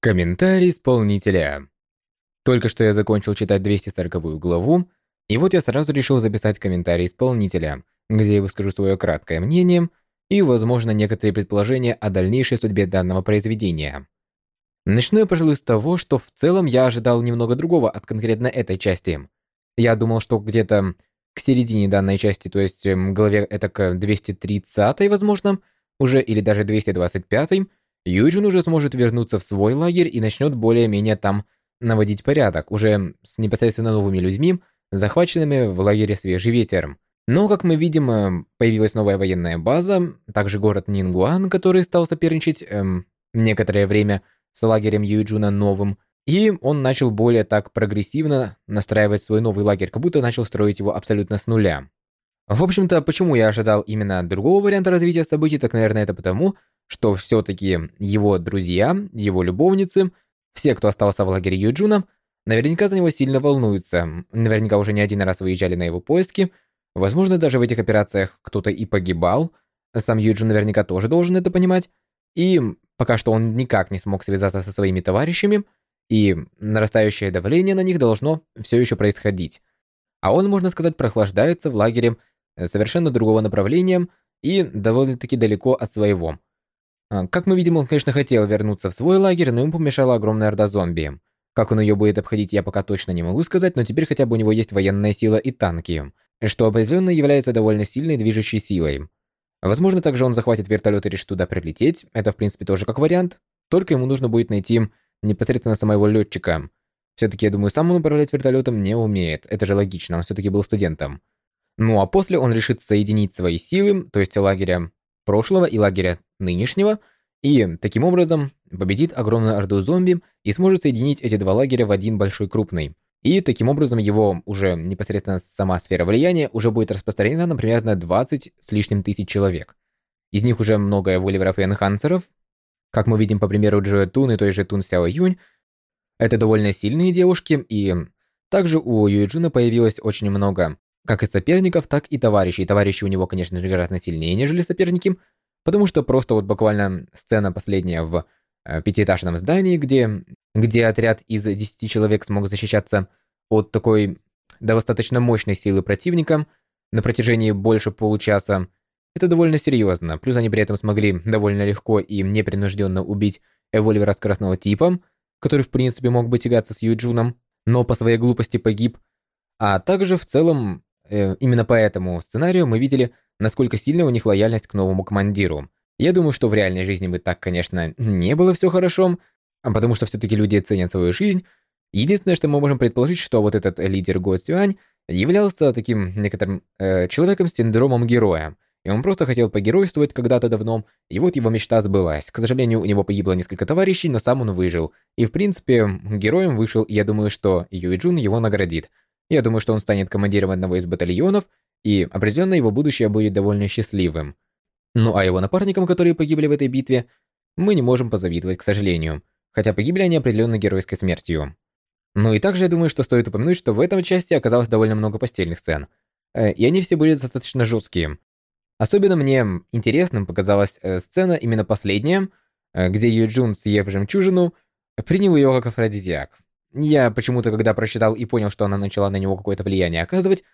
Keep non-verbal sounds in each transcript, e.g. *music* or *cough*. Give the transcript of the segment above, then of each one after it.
Комментарий исполнителя. Только что я закончил читать 240 главу, и вот я сразу решил записать комментарий исполнителя, где я выскажу свое краткое мнение и, возможно, некоторые предположения о дальнейшей судьбе данного произведения. Начну я, пожалуй, с того, что в целом я ожидал немного другого от конкретно этой части. Я думал, что где-то к середине данной части, то есть эм, главе это к 230 возможно, уже или даже 225 Юджин уже сможет вернуться в свой лагерь и начнет более-менее там наводить порядок, уже с непосредственно новыми людьми, захваченными в лагере Свежий Ветер. Но, как мы видим, э, появилась новая военная база, также город Нингуан, который стал соперничать эм, некоторое время с лагерем Юджуна новым, и он начал более так прогрессивно настраивать свой новый лагерь, как будто начал строить его абсолютно с нуля. В общем-то, почему я ожидал именно другого варианта развития событий, так, наверное, это потому, что все-таки его друзья, его любовницы, все, кто остался в лагере Юджуна, наверняка за него сильно волнуются, наверняка уже не один раз выезжали на его поиски, возможно, даже в этих операциях кто-то и погибал, сам Юджин наверняка тоже должен это понимать, и пока что он никак не смог связаться со своими товарищами, и нарастающее давление на них должно все еще происходить. А он, можно сказать, прохлаждается в лагере совершенно другого направления и довольно-таки далеко от своего. А, как мы видим, он, конечно, хотел вернуться в свой лагерь, но ему помешала огромная орда зомби. Как он ее будет обходить, я пока точно не могу сказать, но теперь хотя бы у него есть военная сила и танки, что определенно является довольно сильной движущей силой. Возможно, также он захватит вертолет и решит туда прилететь, это в принципе тоже как вариант, только ему нужно будет найти непосредственно самого летчика. Все-таки, я думаю, сам он управлять вертолетом не умеет, это же логично, он все-таки был студентом. Ну а после он решит соединить свои силы, то есть лагеря прошлого и лагеря нынешнего, и таким образом победит огромную орду зомби и сможет соединить эти два лагеря в один большой крупный. И таким образом его уже непосредственно сама сфера влияния уже будет распространена, например, на 20 с лишним тысяч человек. Из них уже много воливеров и энхансеров. Как мы видим по примеру Джоя Тун и той же Тун Сяо Юнь, это довольно сильные девушки, и также у Юйджуна появилось очень много как и соперников, так и товарищей. Товарищи у него, конечно же, гораздо сильнее, нежели соперники, потому что просто вот буквально сцена последняя в э, пятиэтажном здании, где, где отряд из 10 человек смог защищаться от такой достаточно мощной силы противника на протяжении больше получаса, это довольно серьезно. Плюс они при этом смогли довольно легко и непринужденно убить эвольвера скоростного типа, который в принципе мог бы тягаться с Юджуном, но по своей глупости погиб. А также в целом Э, именно по этому сценарию мы видели, насколько сильна у них лояльность к новому командиру. Я думаю, что в реальной жизни бы так, конечно, не было все хорошо, а потому что все-таки люди ценят свою жизнь. Единственное, что мы можем предположить, что вот этот лидер Го Цюань являлся таким некоторым э, человеком с синдромом героя. И он просто хотел погеройствовать когда-то давно, и вот его мечта сбылась. К сожалению, у него погибло несколько товарищей, но сам он выжил. И в принципе, героем вышел, и я думаю, что Юй Джун его наградит. Я думаю, что он станет командиром одного из батальонов, и определенно его будущее будет довольно счастливым. Ну а его напарникам, которые погибли в этой битве, мы не можем позавидовать, к сожалению, хотя погибли они определенно геройской смертью. Ну и также я думаю, что стоит упомянуть, что в этом части оказалось довольно много постельных сцен, э, и они все были достаточно жесткие. Особенно мне интересным показалась э, сцена именно последняя, э, где Юджун, съев жемчужину, принял ее как афродизиак. Я почему-то, когда прочитал и понял, что она начала на него какое-то влияние оказывать,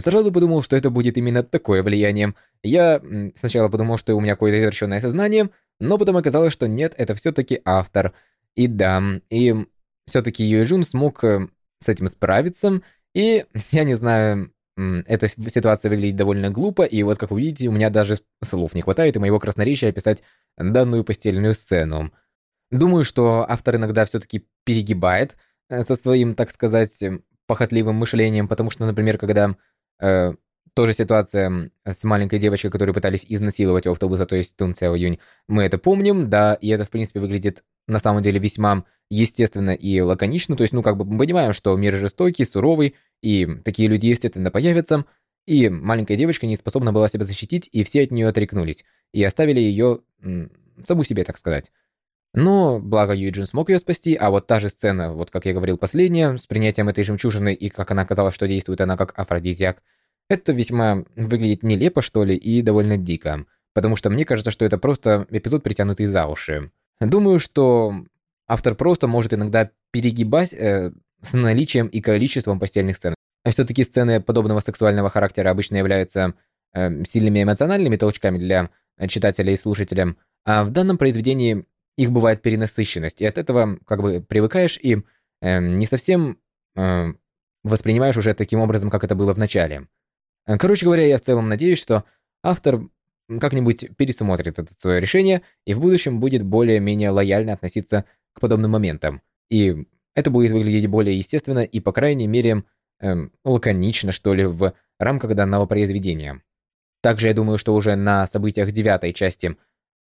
сразу подумал, что это будет именно такое влияние. Я сначала подумал, что у меня какое-то извращенное сознание, но потом оказалось, что нет, это все-таки автор. И да, и все-таки Юэджун смог э, с этим справиться, и *laughs* я не знаю, эта ситуация выглядит довольно глупо, и вот как вы видите, у меня даже слов не хватает и моего красноречия описать данную постельную сцену. Думаю, что автор иногда все-таки перегибает, Э, со своим, так сказать, похотливым мышлением, потому что, например, когда э, тоже ситуация с маленькой девочкой, которую пытались изнасиловать у автобуса, то есть Тун Цяо Юнь, мы это помним, да, и это, в принципе, выглядит на самом деле весьма естественно и лаконично, то есть, ну, как бы мы понимаем, что мир жестокий, суровый, и такие люди, естественно, появятся, и маленькая девочка не способна была себя защитить, и все от нее отрекнулись, и оставили ее саму себе, так сказать. Но, благо Юджин смог ее спасти, а вот та же сцена, вот как я говорил последняя, с принятием этой жемчужины и как она оказалась, что действует она как афродизиак, это весьма выглядит нелепо, что ли, и довольно дико. Потому что мне кажется, что это просто эпизод, притянутый за уши. Думаю, что автор просто может иногда перегибать э, с наличием и количеством постельных сцен. А все-таки сцены подобного сексуального характера обычно являются э, сильными эмоциональными толчками для читателя и слушателя, а в данном произведении их бывает перенасыщенность, и от этого как бы привыкаешь и э, не совсем э, воспринимаешь уже таким образом, как это было в начале. Короче говоря, я в целом надеюсь, что автор как-нибудь пересмотрит это свое решение и в будущем будет более-менее лояльно относиться к подобным моментам. И это будет выглядеть более естественно и, по крайней мере, эм, лаконично, что ли, в рамках данного произведения. Также я думаю, что уже на событиях девятой части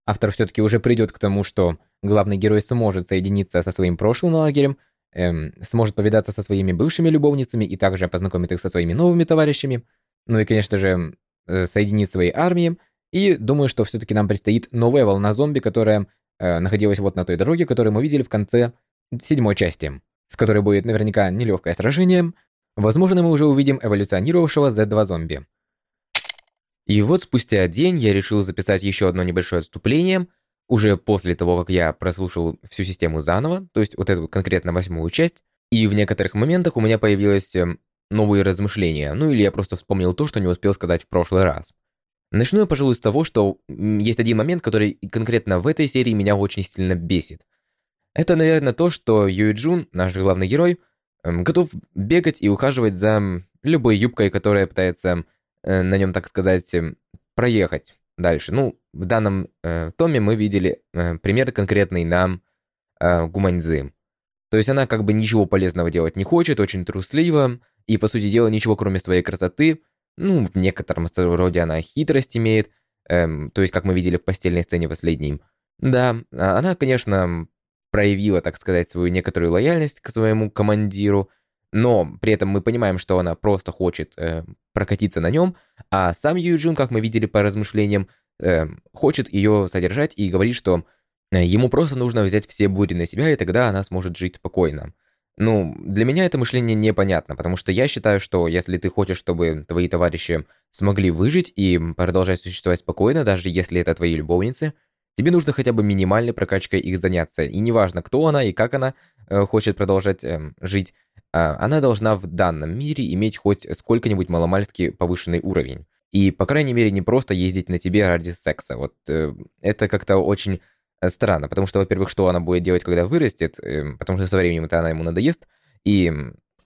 автор все-таки уже придет к тому, что главный герой сможет соединиться со своим прошлым лагерем, эм, сможет повидаться со своими бывшими любовницами и также познакомить их со своими новыми товарищами, ну и, конечно же, э, соединить свои армии. И думаю, что все-таки нам предстоит новая волна зомби, которая э, находилась вот на той дороге, которую мы видели в конце седьмой части, с которой будет наверняка нелегкое сражение. Возможно, мы уже увидим эволюционировавшего Z2 зомби. И вот спустя день я решил записать еще одно небольшое отступление, уже после того, как я прослушал всю систему заново, то есть вот эту конкретно восьмую часть, и в некоторых моментах у меня появилось эм, новые размышления, ну или я просто вспомнил то, что не успел сказать в прошлый раз. Начну я, пожалуй, с того, что есть один момент, который конкретно в этой серии меня очень сильно бесит. Это, наверное, то, что Юй Джун, наш главный герой, эм, готов бегать и ухаживать за любой юбкой, которая пытается на нем, так сказать, эм, проехать дальше. Ну, в данном э, томе мы видели э, пример конкретный на э, Гуманьзы. То есть она как бы ничего полезного делать не хочет, очень труслива, и, по сути дела, ничего кроме своей красоты, ну, в некотором роде она хитрость имеет, эм, то есть, как мы видели в постельной сцене последней. Да, а она, конечно, проявила, так сказать, свою некоторую лояльность к своему командиру, но при этом мы понимаем, что она просто хочет э, прокатиться на нем, а сам Юджин, как мы видели по размышлениям, э, хочет ее содержать и говорит, что э, ему просто нужно взять все бури на себя, и тогда она сможет жить спокойно. Ну, для меня это мышление непонятно, потому что я считаю, что если ты хочешь, чтобы твои товарищи смогли выжить и продолжать существовать спокойно, даже если это твои любовницы, тебе нужно хотя бы минимальной прокачкой их заняться. И неважно, кто она и как она э, хочет продолжать э, жить, она должна в данном мире иметь хоть сколько-нибудь маломальски повышенный уровень. И, по крайней мере, не просто ездить на тебе ради секса. Вот э, это как-то очень Э, странно, потому что, во-первых, что она будет делать, когда вырастет, эм, потому что со временем это она ему надоест, и,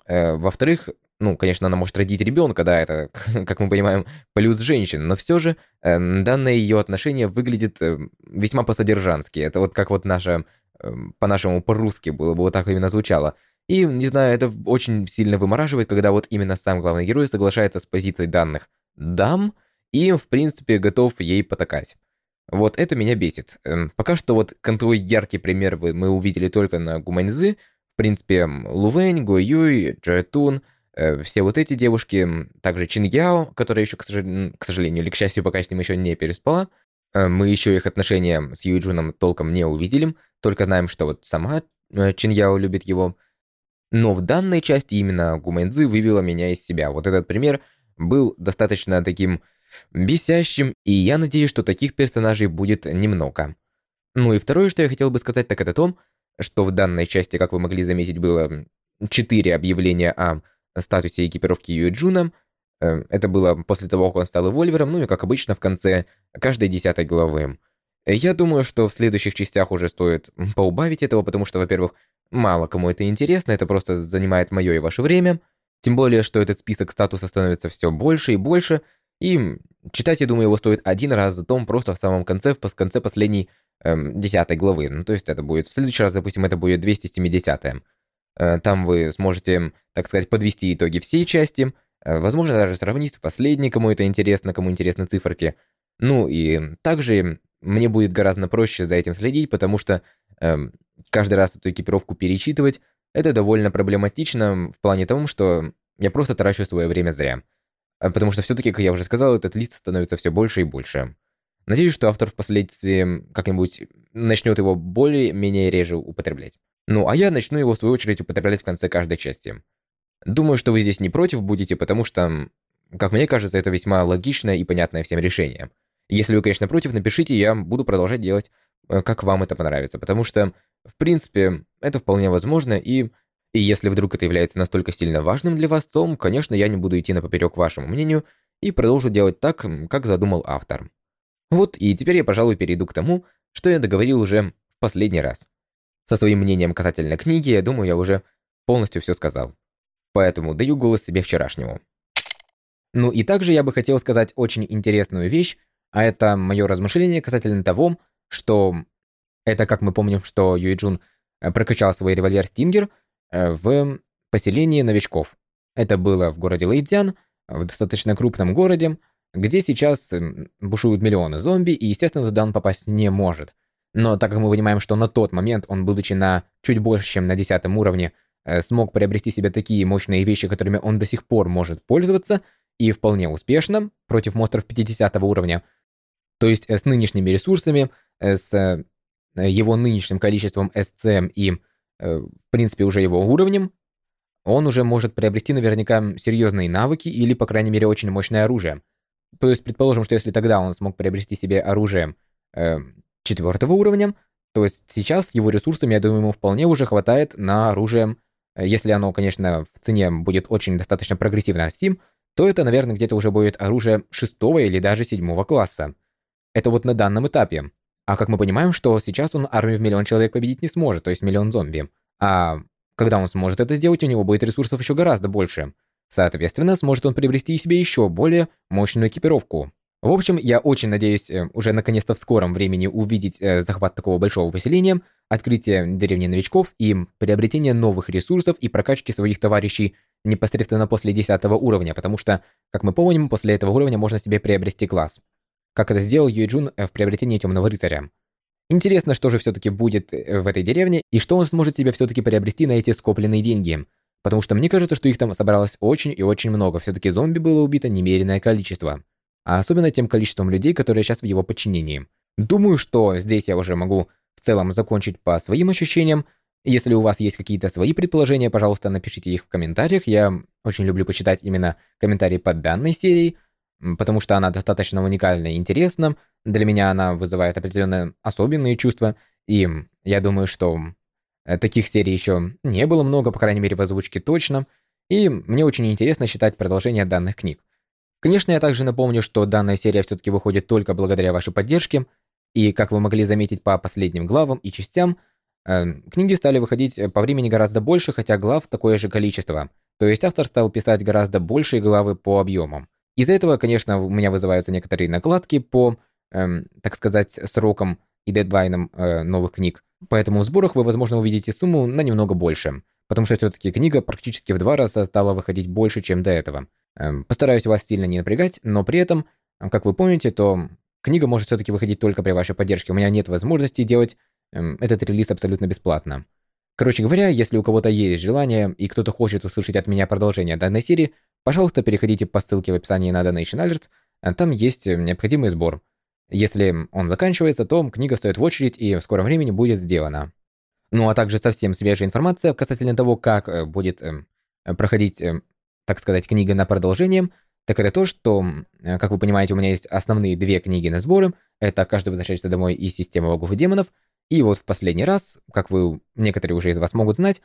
э, во-вторых, ну, конечно, она может родить ребенка, да, это, *laughs* как мы понимаем, плюс женщин, но все же э, данное ее отношение выглядит весьма по-содержански. Это вот как вот наше, э, по-нашему, по-русски было бы вот так именно звучало. И, не знаю, это очень сильно вымораживает, когда вот именно сам главный герой соглашается с позицией данных дам и, в принципе, готов ей потакать. Вот это меня бесит. Эм, пока что вот контроль яркий пример мы увидели только на Гуманьзы. В принципе, Лувэнь, Го Юй, Джоэтун, э, все вот эти девушки, также Чин Яо, которая еще, к сожалению, или к счастью, пока с ним еще не переспала. Э, мы еще их отношения с Юй толком не увидели, только знаем, что вот сама э, Чин Яо любит его. Но в данной части именно Гумэнзы вывела меня из себя. Вот этот пример был достаточно таким бесящим, и я надеюсь, что таких персонажей будет немного. Ну и второе, что я хотел бы сказать, так это то, что в данной части, как вы могли заметить, было четыре объявления о статусе экипировки Юэджуна. Э, это было после того, как он стал эвольвером, ну и как обычно в конце каждой десятой главы. Я думаю, что в следующих частях уже стоит поубавить этого, потому что, во-первых, мало кому это интересно, это просто занимает мое и ваше время. Тем более, что этот список статуса становится все больше и больше, и читать, я думаю, его стоит один раз за том просто в самом конце, в конце последней эм, десятой главы. Ну, то есть это будет, в следующий раз, допустим, это будет 270 -я. Э, там вы сможете, так сказать, подвести итоги всей части, э, возможно, даже сравнить с последней, кому это интересно, кому интересны циферки. Ну и также мне будет гораздо проще за этим следить, потому что эм, каждый раз эту экипировку перечитывать, это довольно проблематично в плане того, что я просто трачу свое время зря. А, потому что все-таки, как я уже сказал, этот лист становится все больше и больше. Надеюсь, что автор впоследствии как-нибудь начнет его более-менее реже употреблять. Ну, а я начну его в свою очередь употреблять в конце каждой части. Думаю, что вы здесь не против будете, потому что, как мне кажется, это весьма логичное и понятное всем решение. Если вы, конечно, против, напишите, я буду продолжать делать как вам это понравится, потому что, в принципе, это вполне возможно, и, и если вдруг это является настолько сильно важным для вас, то, конечно, я не буду идти на поперек вашему мнению и продолжу делать так, как задумал автор. Вот, и теперь я, пожалуй, перейду к тому, что я договорил уже в последний раз. Со своим мнением касательно книги, я думаю, я уже полностью все сказал. Поэтому даю голос себе вчерашнему. Ну и также я бы хотел сказать очень интересную вещь, а это мое размышление касательно того, что это, как мы помним, что Юиджун э, прокачал свой револьвер Стингер э, в поселении новичков. Это было в городе Лейдзян, в достаточно крупном городе, где сейчас бушуют миллионы зомби, и, естественно, туда он попасть не может. Но так как мы понимаем, что на тот момент он, будучи на чуть больше, чем на десятом уровне, э, смог приобрести себе такие мощные вещи, которыми он до сих пор может пользоваться, и вполне успешно, против монстров 50 уровня, то есть с нынешними ресурсами, с его нынешним количеством SCM и, в принципе, уже его уровнем, он уже может приобрести наверняка серьезные навыки или, по крайней мере, очень мощное оружие. То есть, предположим, что если тогда он смог приобрести себе оружие э, четвертого уровня, то есть сейчас его ресурсами, я думаю, ему вполне уже хватает на оружие, э, если оно, конечно, в цене будет очень достаточно прогрессивно расти, то это, наверное, где-то уже будет оружие шестого или даже седьмого класса. Это вот на данном этапе. А как мы понимаем, что сейчас он армию в миллион человек победить не сможет, то есть миллион зомби. А когда он сможет это сделать, у него будет ресурсов еще гораздо больше. Соответственно, сможет он приобрести себе еще более мощную экипировку. В общем, я очень надеюсь э, уже наконец-то в скором времени увидеть э, захват такого большого поселения, открытие деревни новичков и приобретение новых ресурсов и прокачки своих товарищей непосредственно после 10 уровня, потому что, как мы помним, после этого уровня можно себе приобрести класс. Как это сделал Юэджун э, в приобретении Темного Рыцаря. Интересно, что же все-таки будет в этой деревне и что он сможет себе все-таки приобрести на эти скопленные деньги. Потому что мне кажется, что их там собралось очень и очень много. Все-таки зомби было убито немеренное количество. А особенно тем количеством людей, которые сейчас в его подчинении. Думаю, что здесь я уже могу в целом закончить по своим ощущениям. Если у вас есть какие-то свои предположения, пожалуйста, напишите их в комментариях. Я очень люблю почитать именно комментарии под данной серией, потому что она достаточно уникальна и интересна. Для меня она вызывает определенные особенные чувства. И я думаю, что Э, таких серий еще не было много, по крайней мере в озвучке точно, и мне очень интересно читать продолжение данных книг. Конечно, я также напомню, что данная серия все-таки выходит только благодаря вашей поддержке, и, как вы могли заметить по последним главам и частям, э, книги стали выходить по времени гораздо больше, хотя глав такое же количество. То есть автор стал писать гораздо большие главы по объемам. Из-за этого, конечно, у меня вызываются некоторые накладки по, эм, так сказать, срокам и дедлайнам э, новых книг. Поэтому в сборах вы, возможно, увидите сумму на немного больше, потому что все-таки книга практически в два раза стала выходить больше, чем до этого. Эм, постараюсь вас сильно не напрягать, но при этом, как вы помните, то книга может все-таки выходить только при вашей поддержке. У меня нет возможности делать эм, этот релиз абсолютно бесплатно. Короче говоря, если у кого-то есть желание и кто-то хочет услышать от меня продолжение данной серии, пожалуйста, переходите по ссылке в описании на Donation Alerts, э, там есть необходимый сбор. Если он заканчивается, то книга стоит в очередь и в скором времени будет сделана. Ну а также совсем свежая информация касательно того, как э, будет э, проходить, э, так сказать, книга на продолжение, так это то, что, как вы понимаете, у меня есть основные две книги на сборы. Это «Каждый возвращается домой» и «Система богов и демонов». И вот в последний раз, как вы, некоторые уже из вас могут знать,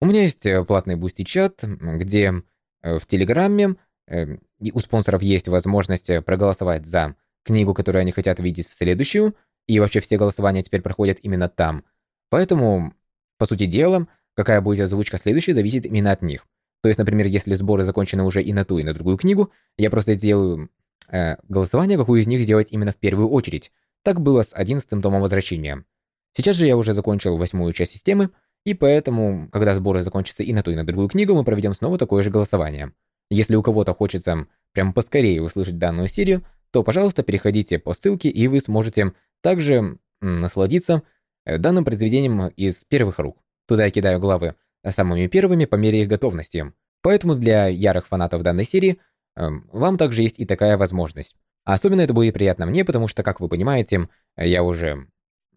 у меня есть платный бусти-чат, где в Телеграме у спонсоров есть возможность проголосовать за книгу, которую они хотят видеть в следующую, и вообще все голосования теперь проходят именно там. Поэтому, по сути дела, какая будет озвучка следующей, зависит именно от них. То есть, например, если сборы закончены уже и на ту, и на другую книгу, я просто сделаю э, голосование, какую из них сделать именно в первую очередь. Так было с 11 томом Возвращения. Сейчас же я уже закончил восьмую часть системы, и поэтому, когда сборы закончатся и на ту, и на другую книгу, мы проведем снова такое же голосование. Если у кого-то хочется прям поскорее услышать данную серию, то, пожалуйста, переходите по ссылке, и вы сможете также насладиться э, данным произведением из первых рук. Туда я кидаю главы самыми первыми по мере их готовности. Поэтому для ярых фанатов данной серии эм, вам также есть и такая возможность. особенно это будет приятно мне, потому что, как вы понимаете, я уже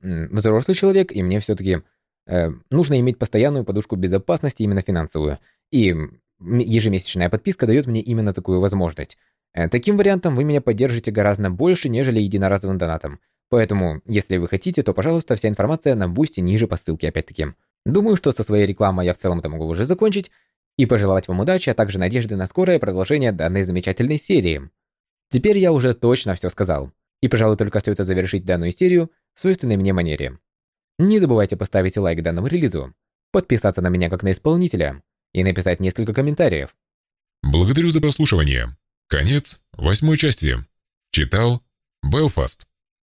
взрослый человек, и мне все-таки э, нужно иметь постоянную подушку безопасности, именно финансовую. И ежемесячная подписка дает мне именно такую возможность. Э, таким вариантом вы меня поддержите гораздо больше, нежели единоразовым донатом. Поэтому, если вы хотите, то, пожалуйста, вся информация на бусте ниже по ссылке опять-таки. Думаю, что со своей рекламой я в целом-то могу уже закончить и пожелать вам удачи, а также надежды на скорое продолжение данной замечательной серии. Теперь я уже точно все сказал, и, пожалуй, только остается завершить данную серию в свойственной мне манере. Не забывайте поставить лайк данному релизу, подписаться на меня как на исполнителя и написать несколько комментариев. Благодарю за прослушивание. Конец восьмой части. Читал Белфаст.